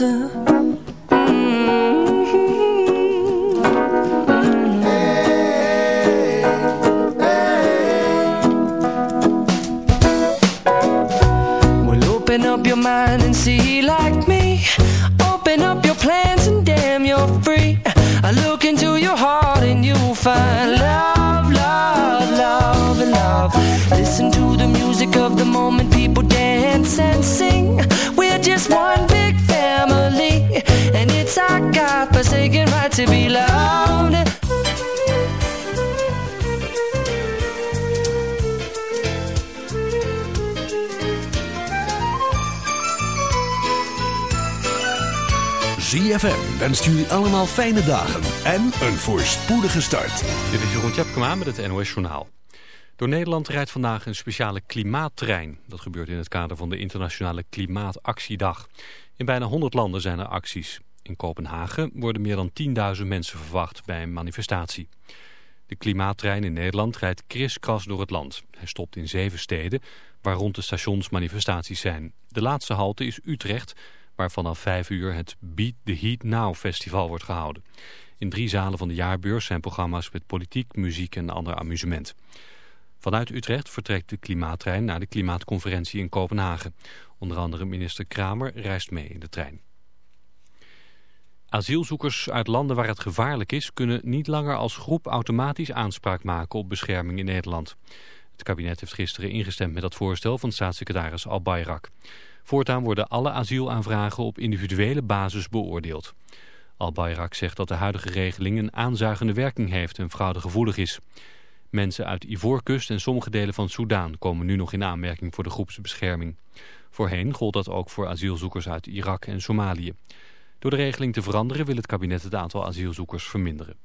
Mm-hmm. up your mind and see like me. Open up your plans and damn, you're free. I look into your heart and you'll find love, love, love, love. Listen to the music of the moment, people dance and sing. Forsaken right to be loved. ZFM wenst jullie allemaal fijne dagen en een voorspoedige start. Dit is Jeroen Tjepkema met het NOS Journaal. Door Nederland rijdt vandaag een speciale klimaattrein. Dat gebeurt in het kader van de internationale klimaatactiedag. In bijna 100 landen zijn er acties. In Kopenhagen worden meer dan 10.000 mensen verwacht bij een manifestatie. De klimaattrein in Nederland rijdt kriskras door het land. Hij stopt in zeven steden, waar rond de stations manifestaties zijn. De laatste halte is Utrecht waar vanaf 5 uur het Beat the Heat Now festival wordt gehouden. In drie zalen van de jaarbeurs zijn programma's met politiek, muziek en ander amusement. Vanuit Utrecht vertrekt de klimaattrein naar de klimaatconferentie in Kopenhagen. Onder andere minister Kramer reist mee in de trein. Asielzoekers uit landen waar het gevaarlijk is... kunnen niet langer als groep automatisch aanspraak maken op bescherming in Nederland. Het kabinet heeft gisteren ingestemd met dat voorstel van staatssecretaris Al-Bayrak. Voortaan worden alle asielaanvragen op individuele basis beoordeeld. Al-Bayrak zegt dat de huidige regeling een aanzuigende werking heeft en fraudegevoelig is. Mensen uit Ivoorkust en sommige delen van Soudaan komen nu nog in aanmerking voor de groepsbescherming. Voorheen gold dat ook voor asielzoekers uit Irak en Somalië. Door de regeling te veranderen wil het kabinet het aantal asielzoekers verminderen.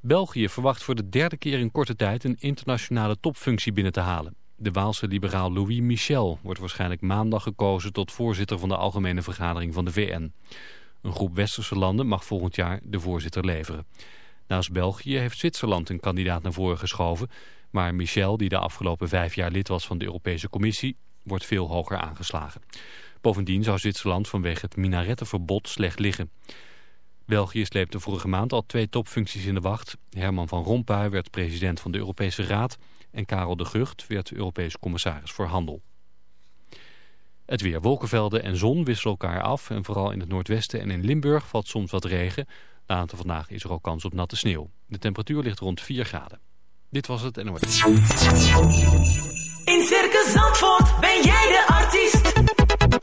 België verwacht voor de derde keer in korte tijd een internationale topfunctie binnen te halen. De Waalse liberaal Louis Michel wordt waarschijnlijk maandag gekozen tot voorzitter van de Algemene Vergadering van de VN. Een groep westerse landen mag volgend jaar de voorzitter leveren. Naast België heeft Zwitserland een kandidaat naar voren geschoven, maar Michel, die de afgelopen vijf jaar lid was van de Europese Commissie, wordt veel hoger aangeslagen. Bovendien zou Zwitserland vanwege het minarettenverbod slecht liggen. België sleepte vorige maand al twee topfuncties in de wacht. Herman van Rompuy werd president van de Europese Raad en Karel de Gucht werd Europees commissaris voor Handel. Het weer, wolkenvelden en zon wisselen elkaar af en vooral in het noordwesten en in Limburg valt soms wat regen. Later vandaag is er ook kans op natte sneeuw. De temperatuur ligt rond 4 graden. Dit was het NOS. In Circus Zandvoort ben jij de artiest.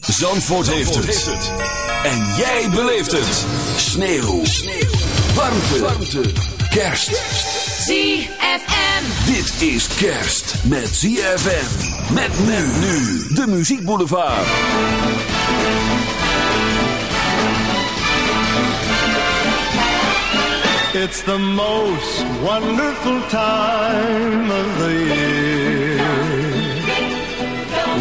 Zandvoort heeft het. En jij beleeft het. Sneeuw. Warmte. Warmte. Kerst. ZFM. Dit is kerst met ZFM. Met men nu. De Muziek Boulevard. It's the most wonderful time of the year.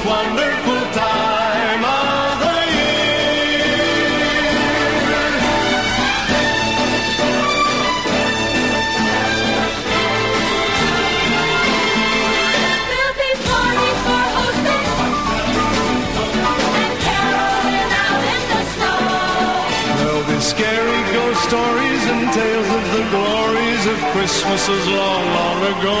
wonderful time of the year. There'll be parties for and out in the snow. There'll be scary ghost stories and tales of the glories of Christmases long, long ago.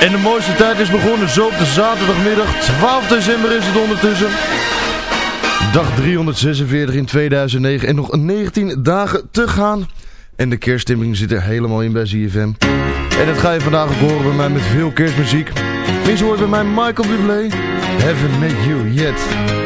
En de mooiste tijd is begonnen, zo op de zaterdagmiddag. 12 december is het ondertussen. Dag 346 in 2009 en nog 19 dagen te gaan. En de kerststemming zit er helemaal in bij ZFM. En dat ga je vandaag ook horen bij mij met veel kerstmuziek. Links hoort bij mij Michael Bublé. Haven't met you yet.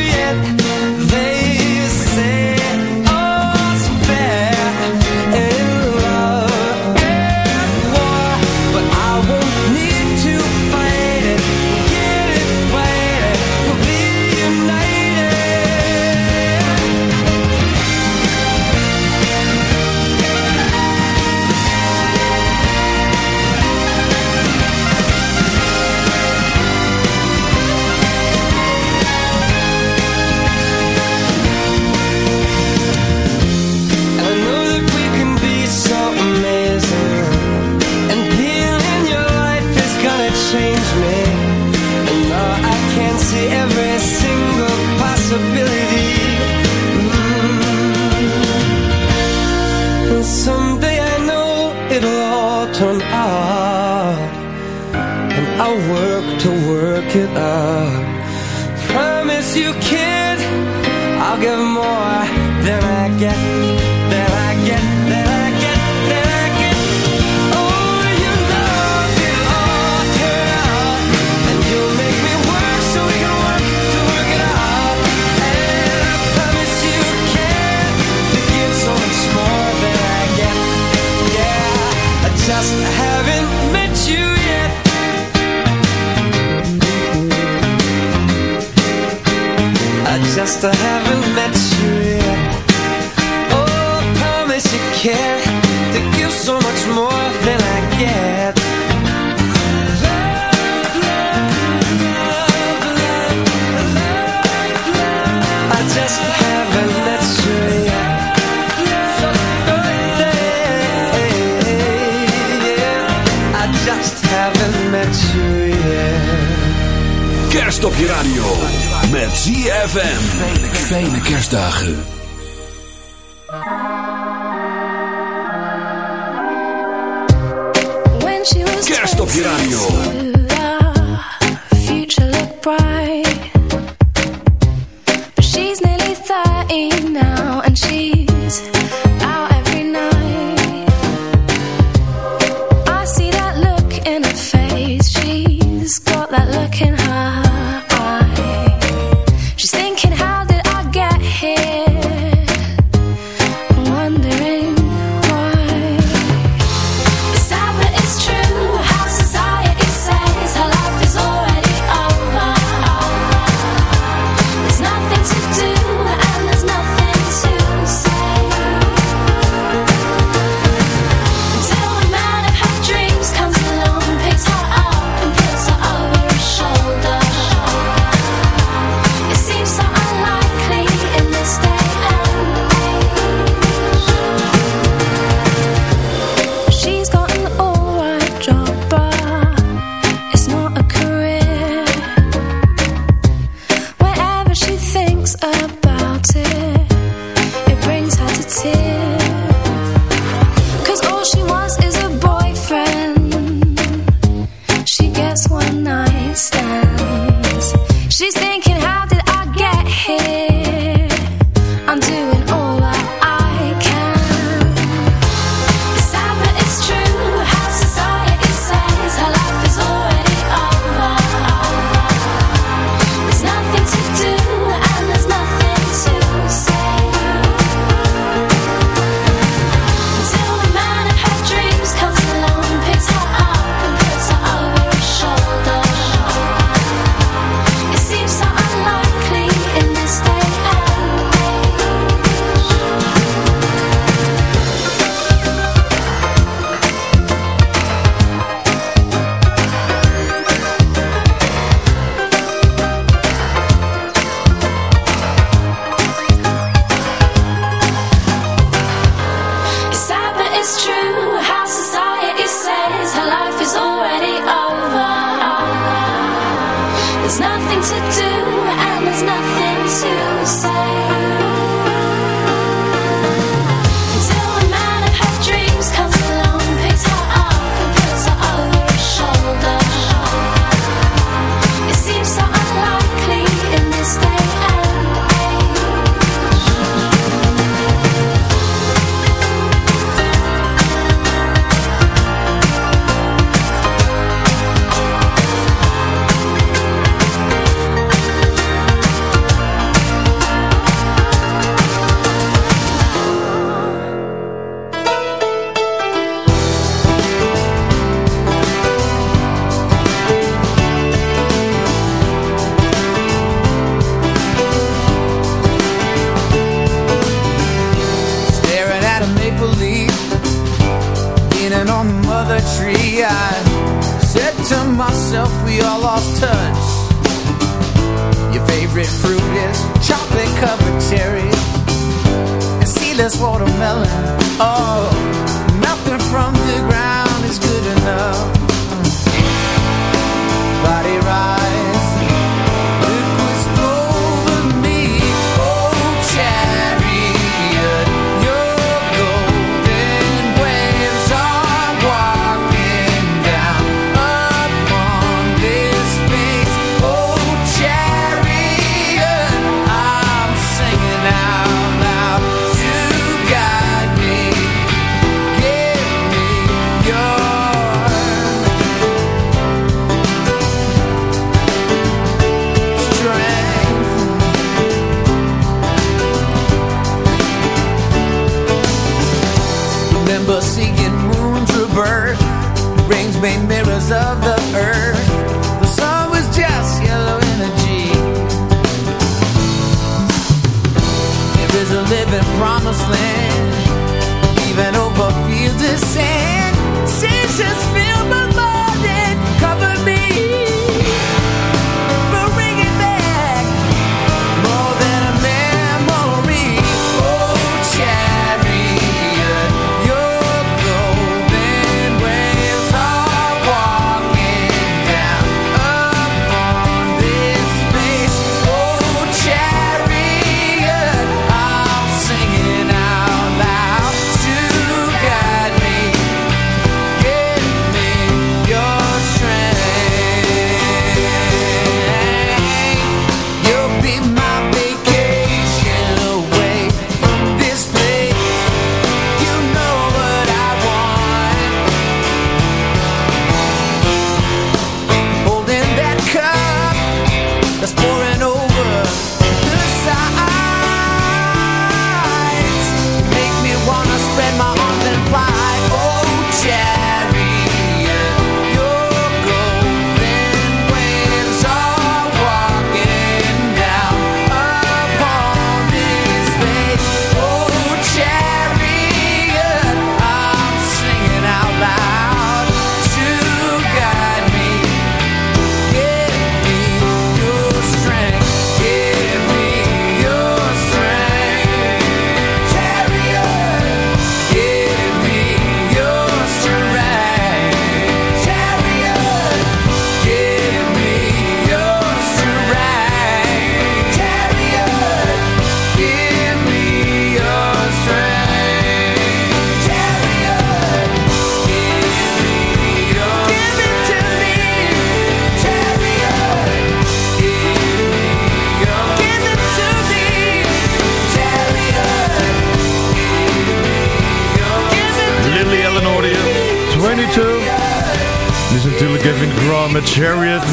kerst op je radio. Met ZFM. Fijne, kerstdagen. Kerst op je radio. Future look bright.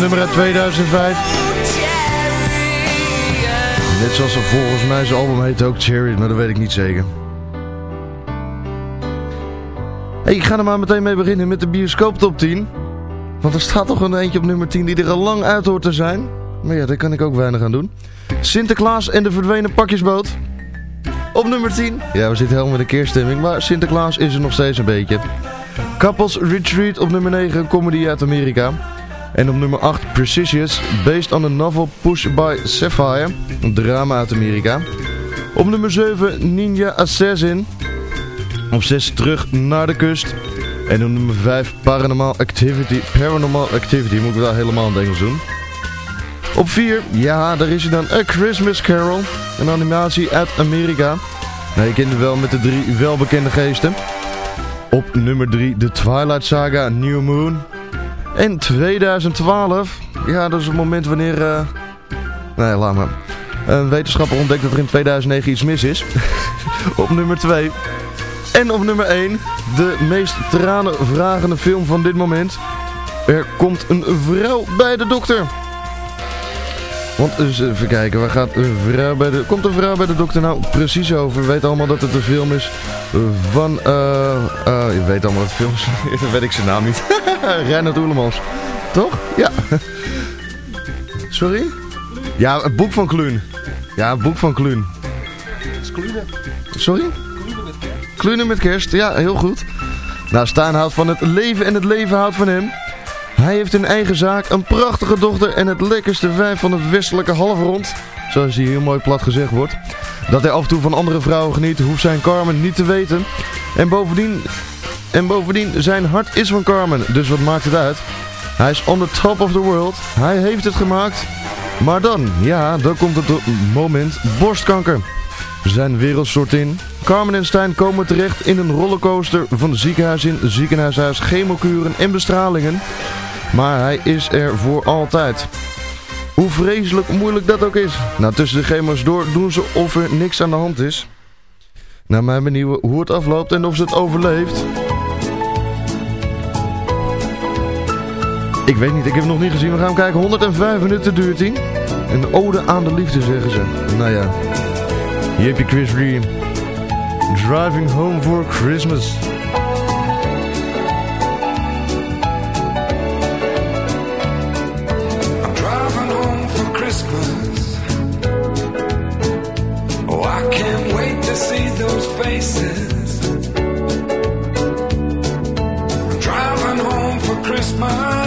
Nummer uit 2005. Net zoals er volgens mij zijn album heet ook Chariot, maar dat weet ik niet zeker. Hey, ik ga er maar meteen mee beginnen met de bioscoop top 10. Want er staat toch een eentje op nummer 10 die er al lang uit hoort te zijn. Maar ja, daar kan ik ook weinig aan doen. Sinterklaas en de verdwenen pakjesboot. Op nummer 10. Ja, we zitten helemaal met de keerstemming, maar Sinterklaas is er nog steeds een beetje. Couples Retreat op nummer 9, een comedy uit Amerika. En op nummer 8, Precious, based on the novel Push by Sapphire, een drama uit Amerika. Op nummer 7, Ninja Assassin. Op 6, Terug naar de kust. En op nummer 5, Paranormal Activity. Paranormal Activity, moet ik wel helemaal in het Engels doen. Op 4, ja, daar is hij dan, A Christmas Carol. Een animatie uit Amerika. Nou, je kent het wel met de drie welbekende geesten. Op nummer 3, de Twilight Saga New Moon. En 2012, ja, dat is het moment wanneer... Uh... Nee, laat maar. Een wetenschapper ontdekt dat er in 2009 iets mis is. op nummer 2. En op nummer 1, de meest tranenvragende film van dit moment. Er komt een vrouw bij de dokter. Want eens even kijken, waar gaat een vrouw bij de... Komt een vrouw bij de dokter nou precies over? We weten allemaal dat het een film is van... eh uh, je weet allemaal wat film is. Weet ik zijn naam niet. Reinhard Oelemans. Toch? Ja. Sorry? Ja, het boek van Kluun. Ja, het boek van Kluun. Sorry? Klunen met kerst. Ja, heel goed. Nou, Stijn houdt van het leven en het leven houdt van hem. Hij heeft een eigen zaak, een prachtige dochter en het lekkerste vijf van het westelijke halfrond. Zoals hij heel mooi plat gezegd wordt. Dat hij af en toe van andere vrouwen geniet, hoeft zijn Carmen niet te weten. En bovendien, en bovendien, zijn hart is van Carmen, dus wat maakt het uit? Hij is on the top of the world. Hij heeft het gemaakt. Maar dan, ja, dan komt het moment borstkanker. Zijn wereld stort in. Carmen en Stijn komen terecht in een rollercoaster van ziekenhuis in ziekenhuishuis, chemokuren en bestralingen. Maar hij is er voor altijd. Hoe vreselijk moeilijk dat ook is. Nou, tussen de chemo's door doen ze of er niks aan de hand is. Naar mijn benieuwen hoe het afloopt en of ze het overleeft. Ik weet niet, ik heb het nog niet gezien. We gaan hem kijken. 105 minuten duurt hij. Een ode aan de liefde, zeggen ze. Nou ja, hier heb je Chris Lee. Driving Home for Christmas. Oh, faces. Driving home for Christmas,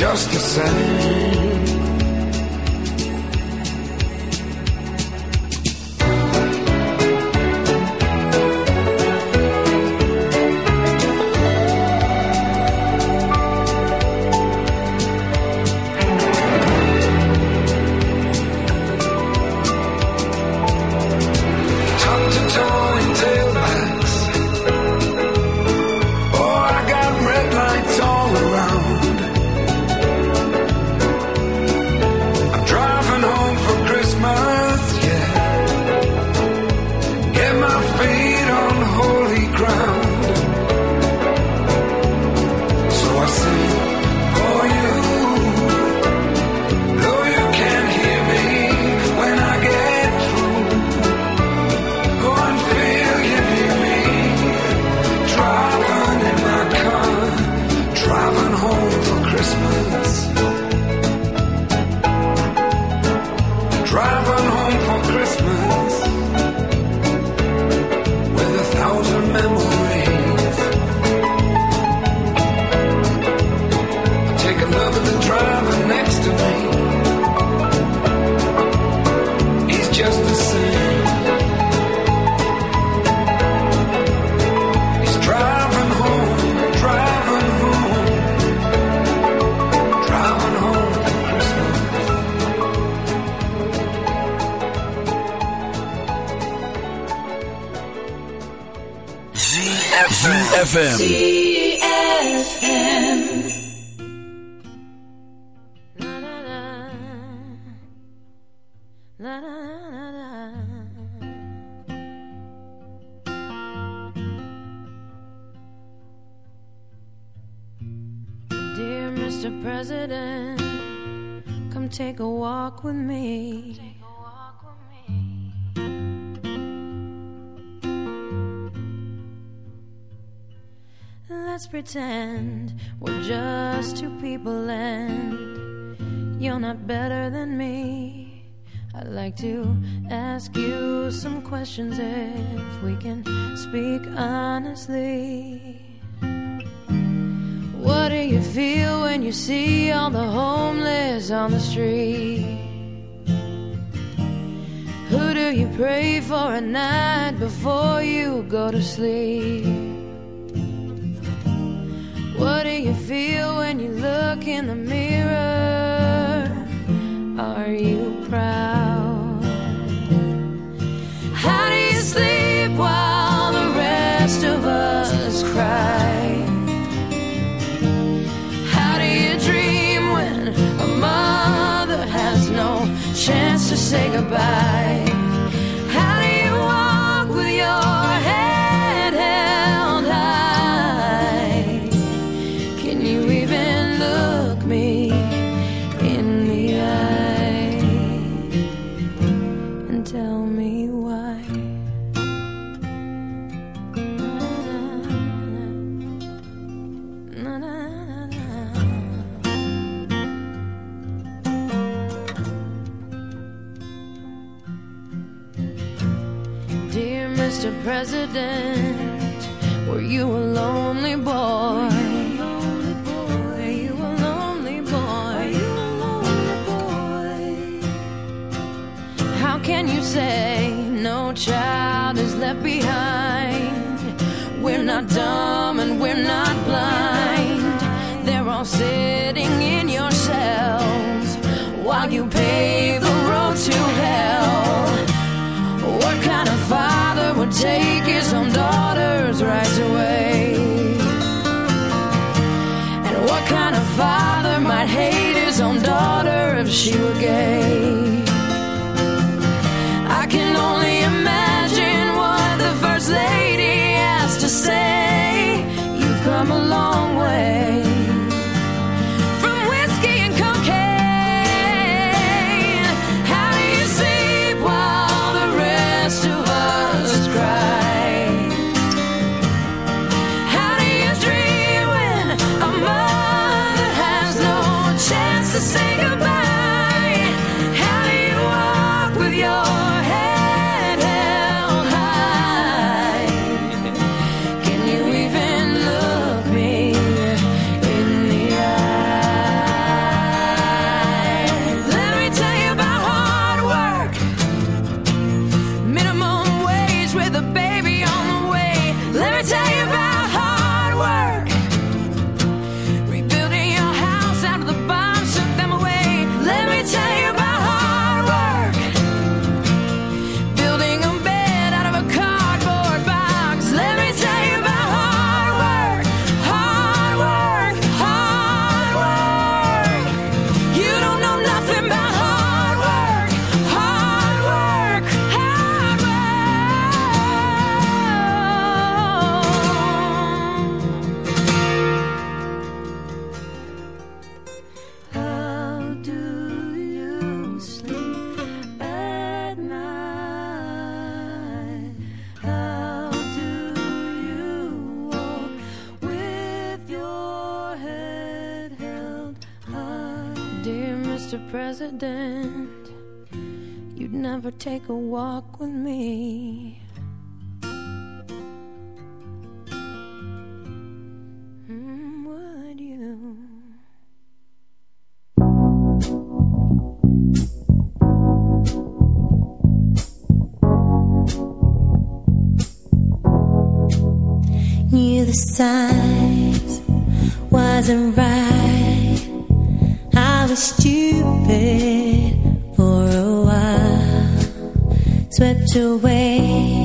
Just the same. Mr. President, come take a walk with me. Let's pretend we're just two people and you're not better than me. I'd like to ask you some questions if we can speak honestly you feel when you see all the homeless on the street? Who do you pray for at night before you go to sleep? What do you feel when you look in the mirror? Are you proud? say goodbye. Mr. President, were you a lonely boy? Were you a lonely boy? How can you say no child is left behind? We're not done. you again. take a walk with me. Mm, would you? Knew the signs wasn't right. swept away.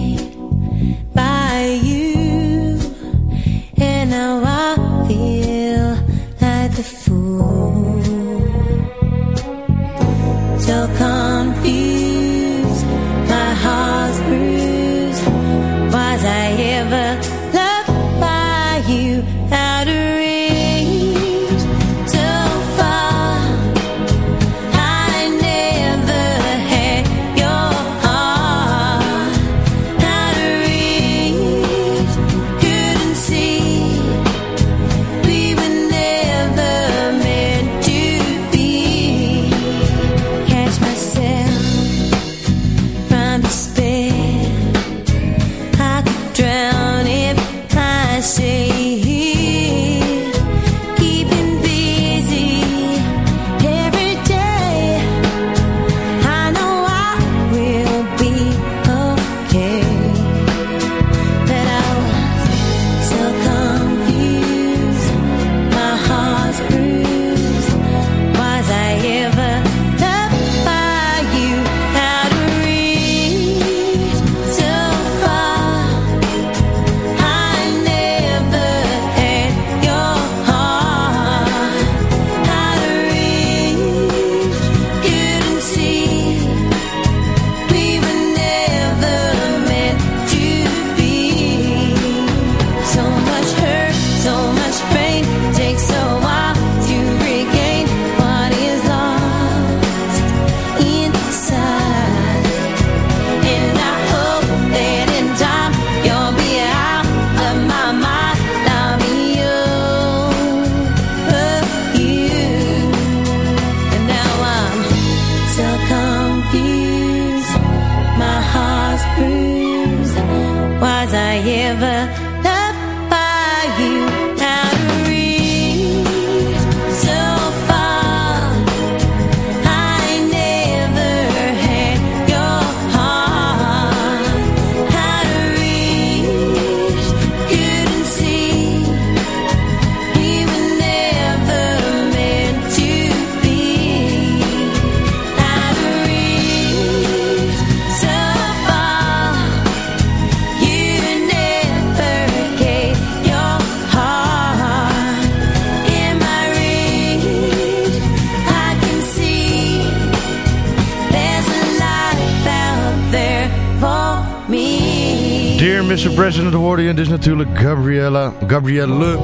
Mr. President hoorde je dus natuurlijk Gabriella, Gabrielle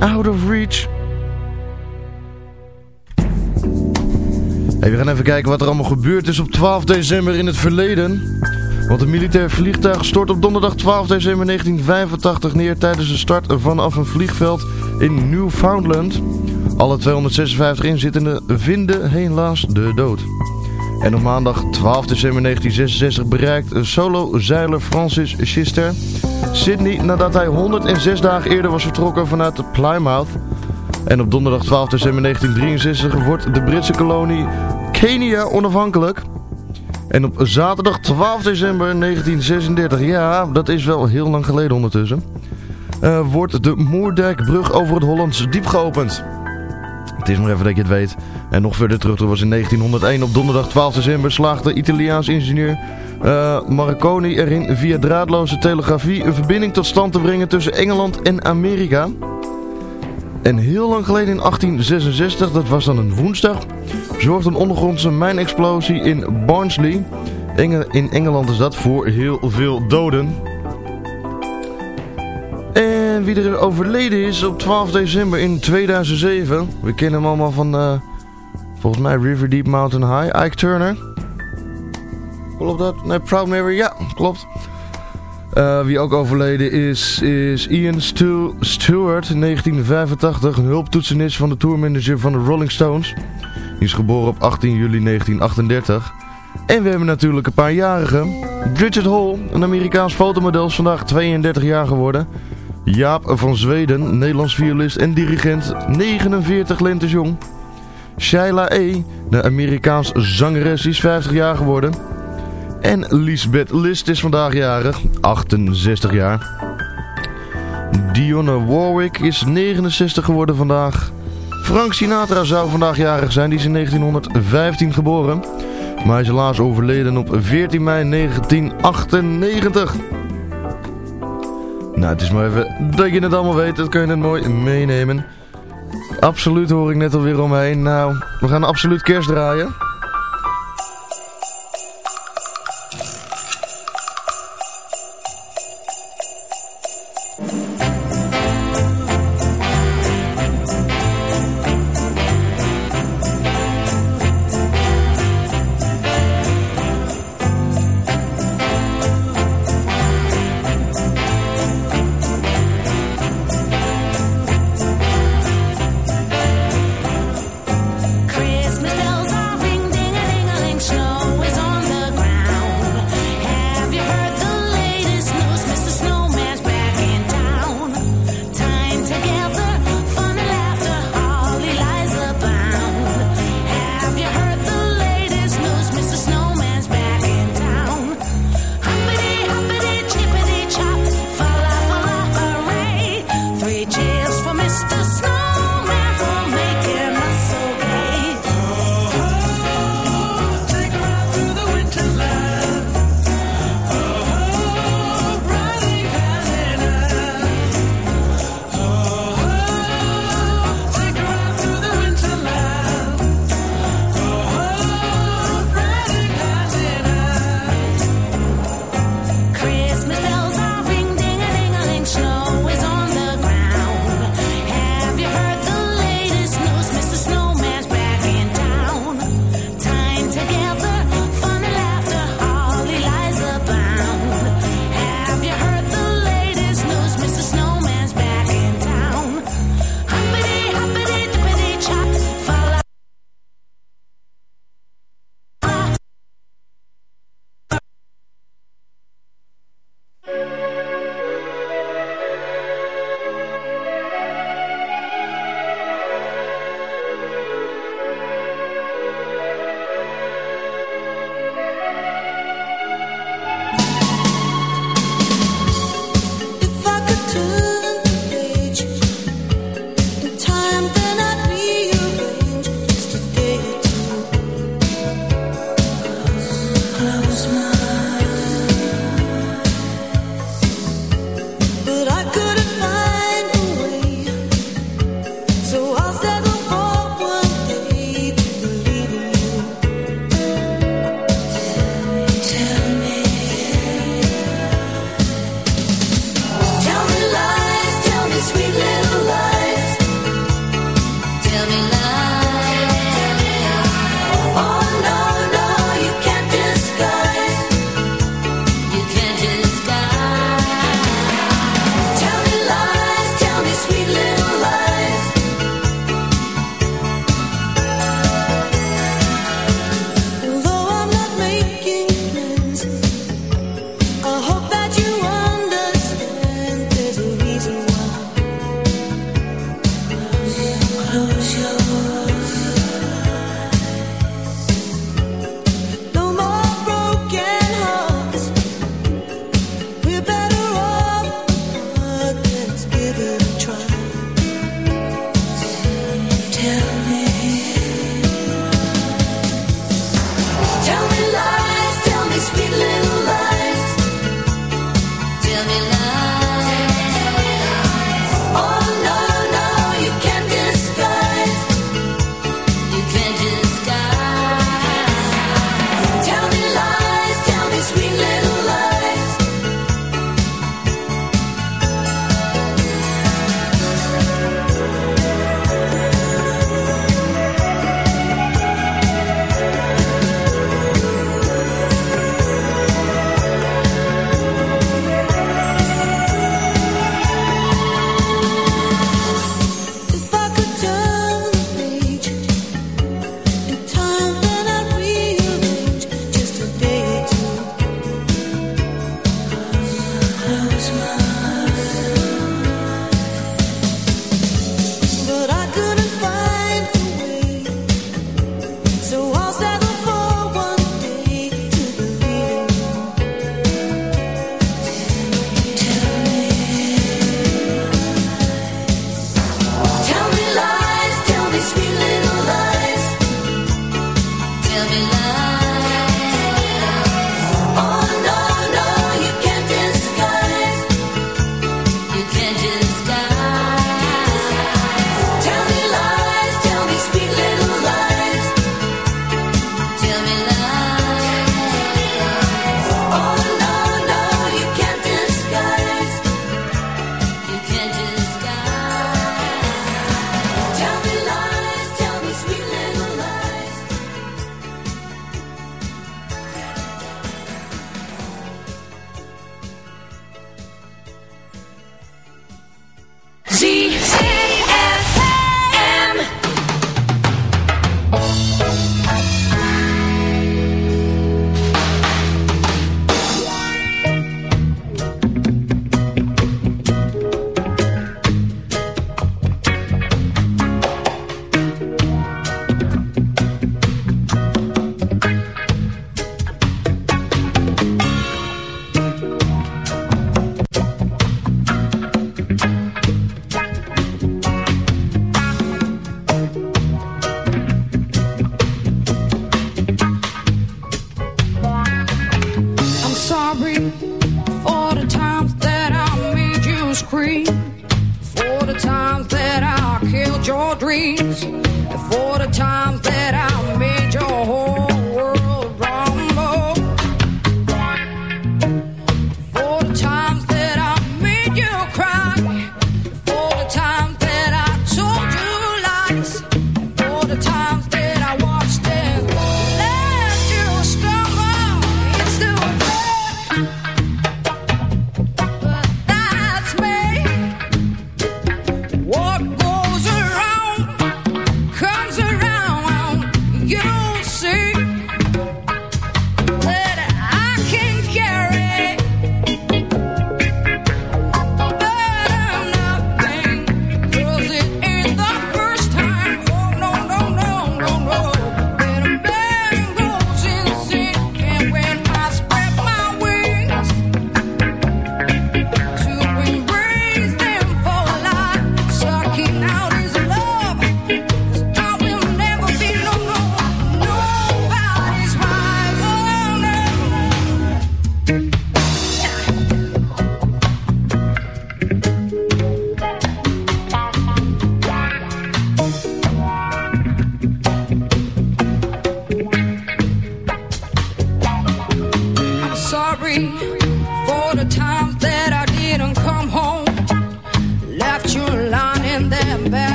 Out of Reach. We gaan even kijken wat er allemaal gebeurd is op 12 december in het verleden. Want een militair vliegtuig stort op donderdag 12 december 1985 neer tijdens de start vanaf een vliegveld in Newfoundland. Alle 256 inzittenden vinden helaas de dood. En op maandag 12 december 1966 bereikt solo-zeiler Francis Schister Sydney nadat hij 106 dagen eerder was vertrokken vanuit Plymouth. En op donderdag 12 december 1963 wordt de Britse kolonie Kenia onafhankelijk. En op zaterdag 12 december 1936, ja dat is wel heel lang geleden ondertussen, uh, wordt de Moerdijkbrug over het Hollands diep geopend. Het is maar even dat je het weet. En nog verder terug, dat was in 1901 op donderdag 12 december slaagde Italiaans ingenieur uh, Marconi erin via draadloze telegrafie een verbinding tot stand te brengen tussen Engeland en Amerika. En heel lang geleden in 1866, dat was dan een woensdag, zorgde een ondergrondse mijnexplosie in Barnsley. In Engeland is dat voor heel veel doden. En wie er overleden is op 12 december in 2007. We kennen hem allemaal van, uh, volgens mij, River Deep Mountain High. Ike Turner. Klopt dat? Nee, Proud Mary, ja, klopt. Uh, wie ook overleden is, is Ian Stu Stewart in 1985. Een hulptoetsenist van de tourmanager van de Rolling Stones. Die is geboren op 18 juli 1938. En we hebben natuurlijk een paar jarigen. Bridget Hall, een Amerikaans fotomodel, is vandaag 32 jaar geworden. Jaap van Zweden, Nederlands violist en dirigent, 49 lentes jong. Shaila E., de Amerikaans zangeres, is 50 jaar geworden. En Lisbeth List is vandaag jarig, 68 jaar. Dionne Warwick is 69 geworden vandaag. Frank Sinatra zou vandaag jarig zijn, die is in 1915 geboren. Maar hij is helaas overleden op 14 mei 1998. Nou, het is maar even dat je het allemaal weet. Dat kun je net mooi meenemen. Absoluut hoor ik net alweer omheen. Nou, we gaan absoluut kerst draaien.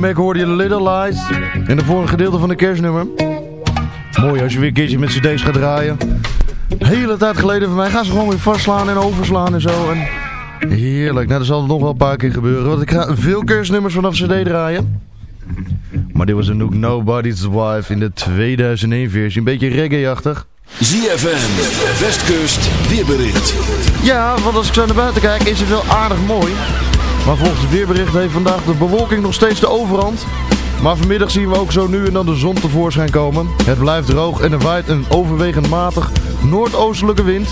Mac hoorde je Little Lies. En de vorige gedeelte van de kerstnummer. Mooi als je weer een keertje met cd's gaat draaien. Hele tijd geleden van mij gaan ze gewoon weer vastslaan en overslaan en zo. En heerlijk. Nou, dat zal nog wel een paar keer gebeuren. Want ik ga veel kerstnummers vanaf cd draaien. Maar dit was een Nook Nobody's Wife in de 2001 versie. Een beetje reggae-achtig. ZFM, Westkust, weerbericht. Ja, want als ik zo naar buiten kijk is het wel aardig mooi. Maar volgens het weerbericht heeft vandaag de bewolking nog steeds de overhand. Maar vanmiddag zien we ook zo nu en dan de zon tevoorschijn komen. Het blijft droog en er waait een overwegend matig noordoostelijke wind.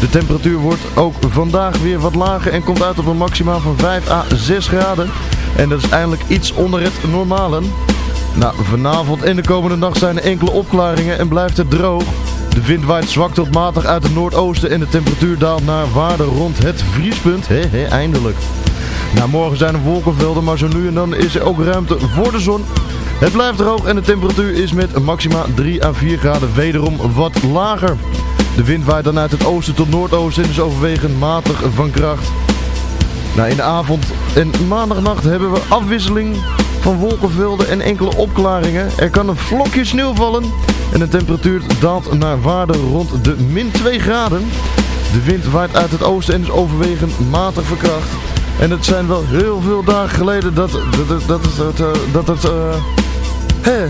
De temperatuur wordt ook vandaag weer wat lager en komt uit op een maxima van 5 à 6 graden. En dat is eindelijk iets onder het normale. Nou, vanavond en de komende nacht zijn er enkele opklaringen en blijft het droog. De wind waait zwak tot matig uit het noordoosten en de temperatuur daalt naar waarde rond het vriespunt. He, he, eindelijk. Nou, morgen zijn er wolkenvelden, maar zo nu en dan is er ook ruimte voor de zon. Het blijft droog en de temperatuur is met maxima 3 à 4 graden wederom wat lager. De wind waait dan uit het oosten tot noordoosten en is overwegend matig van kracht. Nou, in de avond en maandagnacht hebben we afwisseling van wolkenvelden en enkele opklaringen. Er kan een vlokje sneeuw vallen en de temperatuur daalt naar waarde rond de min 2 graden. De wind waait uit het oosten en is overwegend matig verkracht. En het zijn wel heel veel dagen geleden dat, dat, dat, dat uh, dat het hè,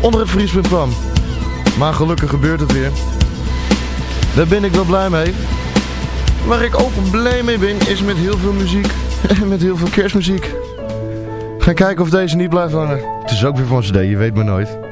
onder het vriespunt kwam. Maar gelukkig gebeurt het weer. Daar ben ik wel blij mee. Waar ik ook blij mee ben is met heel veel muziek. En met heel veel kerstmuziek. Ga kijken of deze niet blijft hangen. Het is ook weer van CD, je weet maar nooit.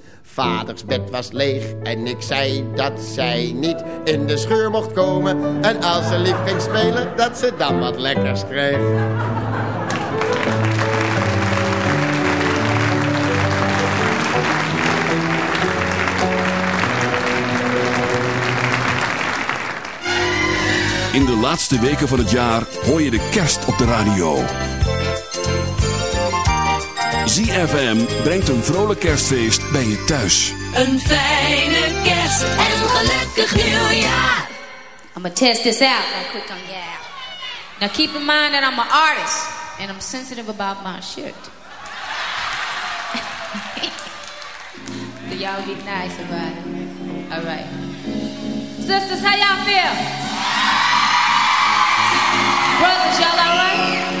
Vaders bed was leeg en ik zei dat zij niet in de scheur mocht komen. En als ze lief ging spelen, dat ze dan wat lekkers kreeg. In de laatste weken van het jaar hoor je de kerst op de radio. ZFM brengt een vrolijk kerstfeest bij je thuis. Een fijne kerst en een gelukkig nieuwjaar. I'm gonna test this out real quick on yeah. Now keep in mind that I'm an artist and I'm sensitive about my shirt. so y'all be nice about it. All right. Sisters, how y'all feel? Brothers, y'all all right? All right.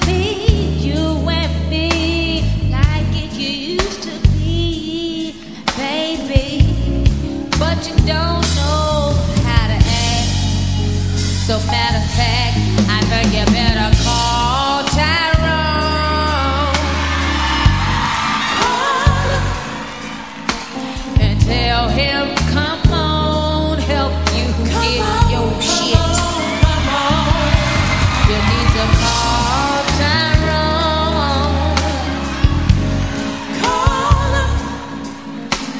be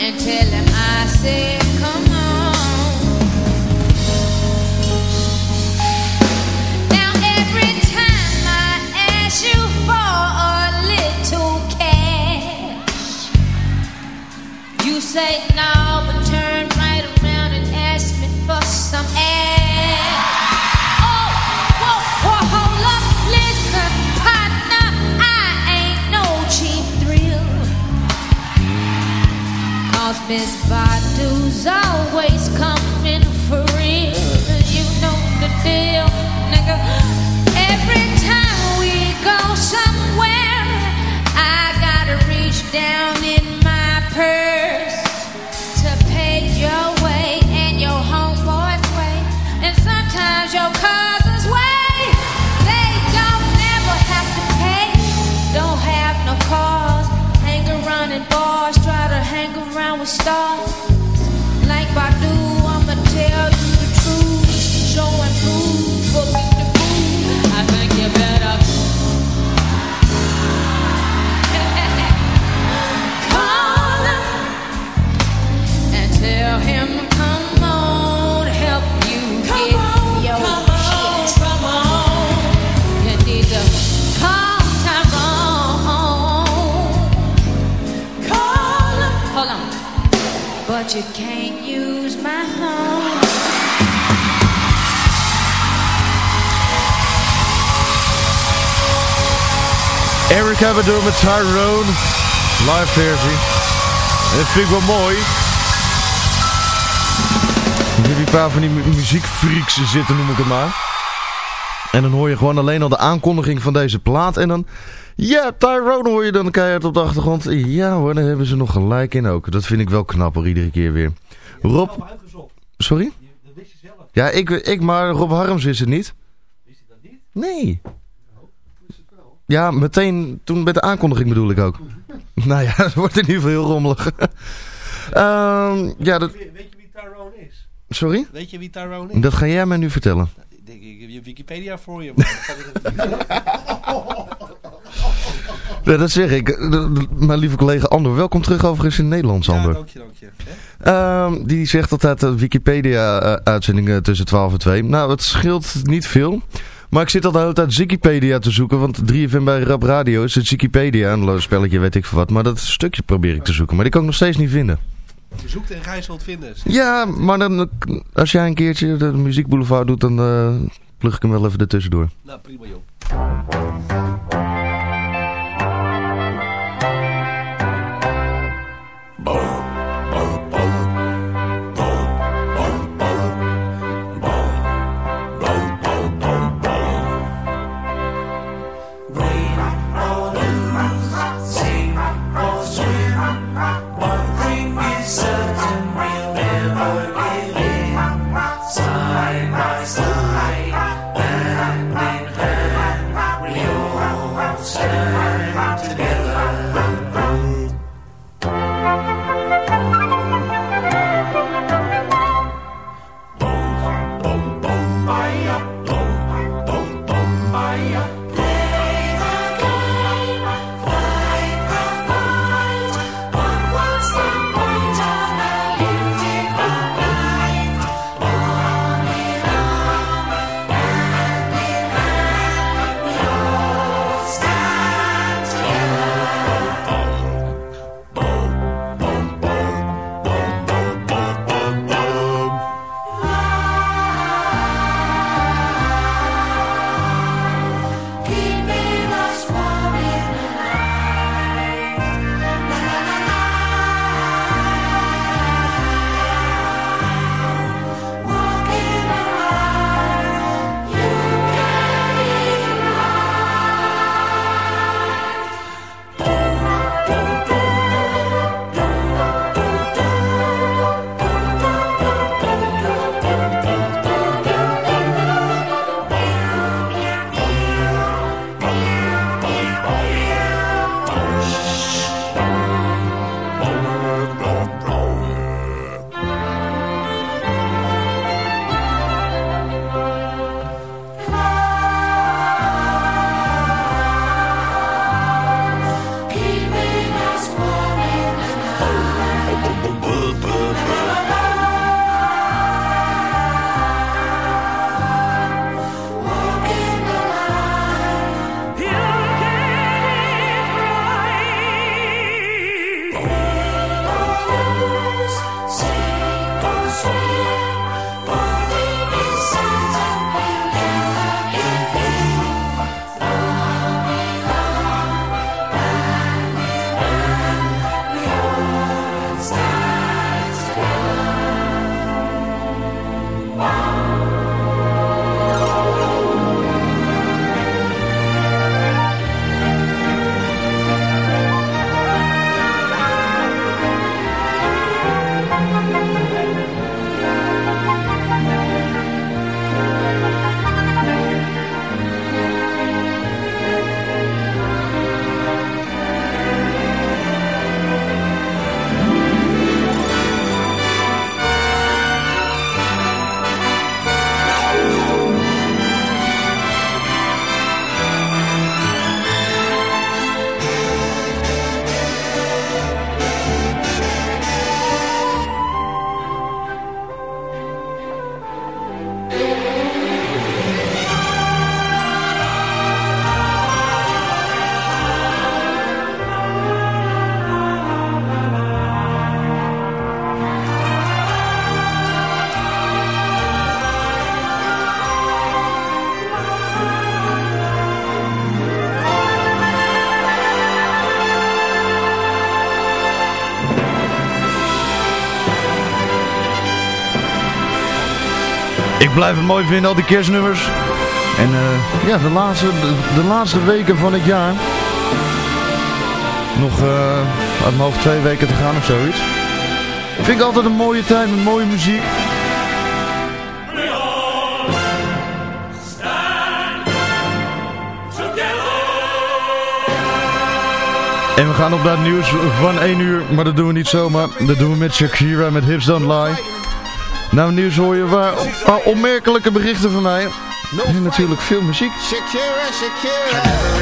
and tell him I said, come on. Miss Badu's always around you can't use my home. Eric Badu met Tyrone. Live versie. En dat vind ik wel mooi. Je hebt een paar van die mu- muziekfreaks zitten, noem ik het maar. En dan hoor je gewoon alleen al de aankondiging van deze plaat. En dan, ja, Tyrone hoor je dan keihard op de achtergrond. Ja hoor, daar hebben ze nog gelijk in ook. Dat vind ik wel knapper iedere keer weer. Rob... Sorry? Ja, ik, ik maar Rob Harms is het niet. Nee. Ja, meteen toen met de aankondiging bedoel ik ook. nou ja, het wordt in ieder geval heel rommelig. Ehm, ja, dat... Weet je wie Tyrone is? Sorry? Weet je wie Tyrone is? Dat ga jij mij nu vertellen. Ik denk, ik heb je Wikipedia voor je, Ja, dat zeg ik. Eh, Mijn lieve collega Ander, welkom terug overigens in Nederland, Ja, Ander. dank je, dank je. Ehm, die zegt altijd de Wikipedia-uitzendingen tussen 12 en 2. Nou, het scheelt niet veel. Maar ik zit al de hele tijd Wikipedia te zoeken. Want 3FM bij Rap Radio is het Wikipedia. Een spelletje weet ik veel wat. Maar dat stukje probeer ik te zoeken. Maar die kan ik nog steeds niet vinden. Je zoekt en gij zult vinden. Ja, maar dan, als jij een keertje de muziekboulevard doet, dan eh plug ik hem wel even ertussendoor. Nou, prima joh. Blijf het mooi vinden, al die kerstnummers. En eh, ja, de laatste, de, laatste weken van het jaar. Nog uh, uit twee weken te gaan of zoiets. Vind ik altijd een mooie tijd met mooie muziek. En we gaan op het nieuws van 1 uur, maar dat doen we niet zomaar. Dat doen we met Shakira, met Hips Don't Lie. Nou, nieuws hoor je waar, een paar opmerkelijke berichten van mij. En natuurlijk veel muziek. Shakira, Shakira.